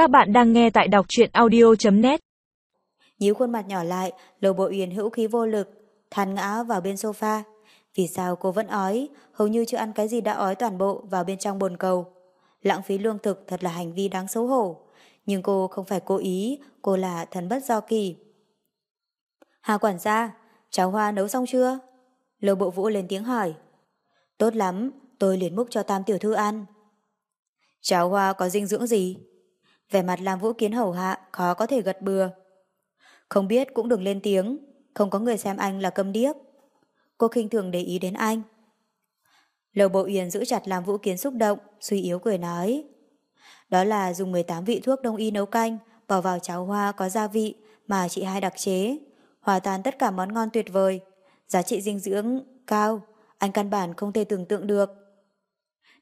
Các bạn đang nghe tại đọc truyện audio.net Nhíu khuôn mặt nhỏ lại, lầu bộ uyển hữu khí vô lực, than ngã vào bên sofa. Vì sao cô vẫn ói, hầu như chưa ăn cái gì đã ói toàn bộ vào bên trong bồn cầu. Lãng phí lương thực thật là hành vi đáng xấu hổ. Nhưng cô không phải cố ý, cô là thần bất do kỳ. Hà quản gia, cháu Hoa nấu xong chưa? Lầu bộ vũ lên tiếng hỏi. Tốt lắm, tôi liền múc cho tam tiểu thư ăn. Cháu Hoa có dinh dưỡng gì? Vẻ mặt làm vũ kiến hầu hạ, khó có thể gật bừa. Không biết cũng đừng lên tiếng, không có người xem anh là câm điếc. Cô khinh thường để ý đến anh. Lầu bộ yền giữ chặt làm vũ kiến xúc động, suy yếu cười nói. Đó là dùng 18 vị thuốc đông y nấu canh, bỏ vào cháo hoa có gia vị mà chị hai đặc chế. Hòa tan tất cả món ngon tuyệt vời. Giá trị dinh dưỡng cao, anh căn bản không thể tưởng tượng được.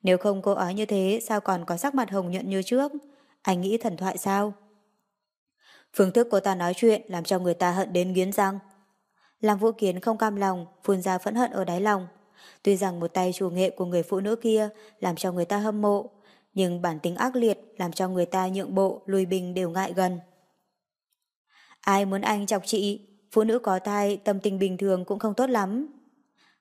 Nếu không cô ói như thế sao còn có sắc mặt hồng nhuận như trước? Anh nghĩ thần thoại sao? Phương thức cô ta nói chuyện làm cho người ta hận đến nghiến răng. Làm vũ kiến không cam lòng, phun ra phẫn hận ở đáy lòng. Tuy rằng một tay chủ nghệ của người phụ nữ kia làm cho người ta hâm mộ, nhưng bản tính ác liệt làm cho người ta nhượng bộ, lùi bình đều ngại gần. Ai muốn anh chọc chị, phụ nữ có thai tâm tình bình thường cũng không tốt lắm.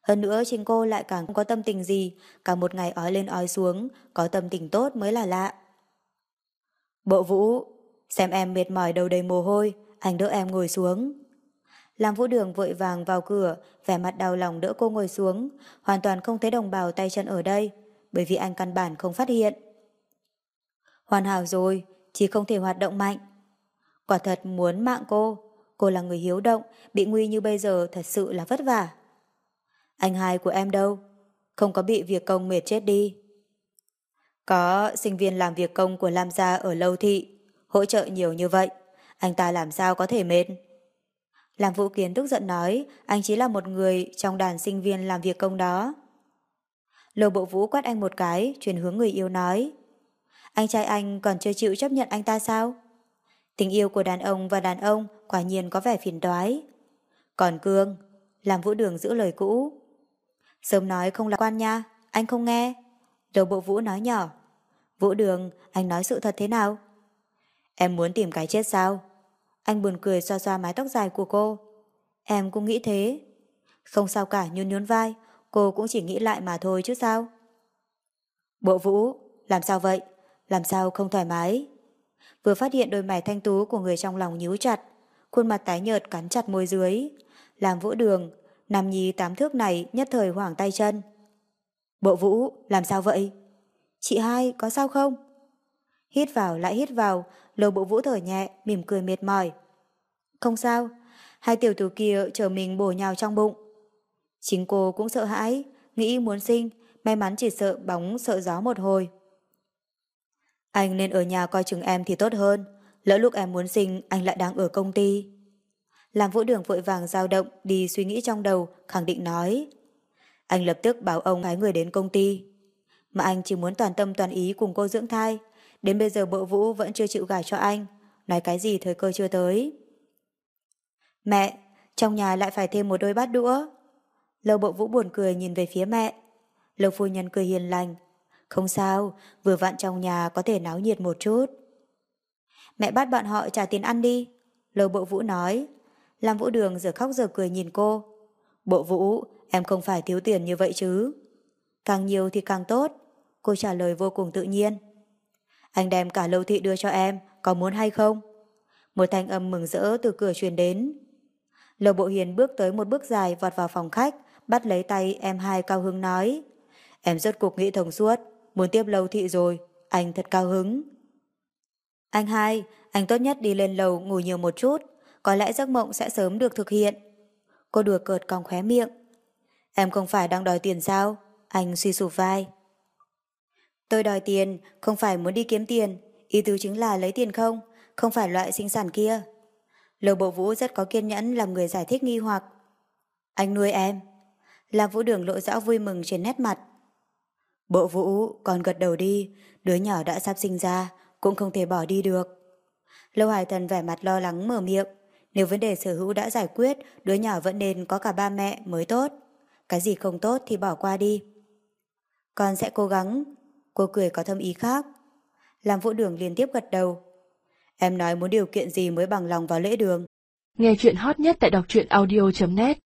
Hơn nữa chính cô lại càng không có tâm tình gì, cả một ngày ói lên ói xuống, có tâm tình tốt mới là lạ. Bộ vũ, xem em mệt mỏi đầu đầy mồ hôi, anh đỡ em ngồi xuống. Làm vũ đường vội vàng vào cửa, vẻ mặt đau lòng đỡ cô ngồi xuống, hoàn toàn không thấy đồng bào tay chân ở đây, bởi vì anh căn bản không phát hiện. Hoàn hảo rồi, chỉ không thể hoạt động mạnh. Quả thật muốn mạng cô, cô là người hiếu động, bị nguy như bây giờ thật sự là vất vả. Anh hai của em đâu? Không có bị việc công mệt chết đi. Có sinh viên làm việc công của Lam Gia ở Lâu Thị, hỗ trợ nhiều như vậy, anh ta làm sao có thể mệt? Làm Vũ Kiến tức giận nói, anh chỉ là một người trong đàn sinh viên làm việc công đó. Lầu bộ vũ quát anh một cái, chuyển hướng người yêu nói. Anh trai anh còn chưa chịu chấp nhận anh ta sao? Tình yêu của đàn ông và đàn ông quả nhiên có vẻ phiền toái. Còn Cương, làm vũ đường giữ lời cũ. Sớm nói không lạc quan nha, anh không nghe. Đầu bộ vũ nói nhỏ. Vũ đường, anh nói sự thật thế nào? Em muốn tìm cái chết sao? Anh buồn cười xoa xoa mái tóc dài của cô. Em cũng nghĩ thế. Không sao cả nhún nhún vai, cô cũng chỉ nghĩ lại mà thôi chứ sao. Bộ vũ, làm sao vậy? Làm sao không thoải mái? Vừa phát hiện đôi mày thanh tú của người trong lòng nhíu chặt, khuôn mặt tái nhợt cắn chặt môi dưới. Làm vũ đường, nằm nhí tám thước này nhất thời hoảng tay chân. Bộ vũ, làm sao vậy? Chị hai, có sao không? Hít vào lại hít vào, lầu bộ vũ thở nhẹ, mỉm cười mệt mỏi. Không sao, hai tiểu tử kia chờ mình bổ nhào trong bụng. Chính cô cũng sợ hãi, nghĩ muốn sinh, may mắn chỉ sợ bóng sợ gió một hồi. Anh nên ở nhà coi chừng em thì tốt hơn, lỡ lúc em muốn sinh anh lại đang ở công ty. Làm vũ đường vội vàng dao động đi suy nghĩ trong đầu, khẳng định nói. Anh lập tức bảo ông phái người đến công ty. Mà anh chỉ muốn toàn tâm toàn ý cùng cô dưỡng thai. Đến bây giờ bộ vũ vẫn chưa chịu gả cho anh. Nói cái gì thời cơ chưa tới. Mẹ, trong nhà lại phải thêm một đôi bát đũa. Lâu bộ vũ buồn cười nhìn về phía mẹ. Lâu phu nhân cười hiền lành. Không sao, vừa vặn trong nhà có thể náo nhiệt một chút. Mẹ bắt bọn họ trả tiền ăn đi. Lâu bộ vũ nói. Lam vũ đường giờ khóc giờ cười nhìn cô. Bộ vũ, em không phải thiếu tiền như vậy chứ. Càng nhiều thì càng tốt. Cô trả lời vô cùng tự nhiên. Anh đem cả lâu thị đưa cho em, có muốn hay không? Một thanh âm mừng rỡ từ cửa truyền đến. Lầu Bộ Hiền bước tới một bước dài vọt vào phòng khách, bắt lấy tay em hai cao hứng nói. Em rất cục nghĩ thông suốt, muốn tiếp lâu thị rồi, anh thật cao hứng. Anh hai, anh tốt nhất đi lên lầu ngủ nhiều một chút, có lẽ giấc mộng sẽ sớm được thực hiện. Cô đùa cợt cong khóe miệng. Em không phải đang đòi tiền sao? Anh suy sụp vai. Tôi đòi tiền, không phải muốn đi kiếm tiền, ý tứ chính là lấy tiền không, không phải loại sinh sản kia. Lầu bộ vũ rất có kiên nhẫn làm người giải thích nghi hoặc. Anh nuôi em. Làm vũ đường lộ rõ vui mừng trên nét mặt. Bộ vũ, còn gật đầu đi, đứa nhỏ đã sắp sinh ra, cũng không thể bỏ đi được. Lâu Hải Thần vẻ mặt lo lắng mở miệng. Nếu vấn đề sở hữu đã giải quyết, đứa nhỏ vẫn nên có cả ba mẹ mới tốt. Cái gì không tốt thì bỏ qua đi. Con sẽ cố gắng. Cô cười có thâm ý khác. Làm vũ đường liên tiếp gật đầu. Em nói muốn điều kiện gì mới bằng lòng vào lễ đường. Nghe chuyện hot nhất tại đọc truyện audio.net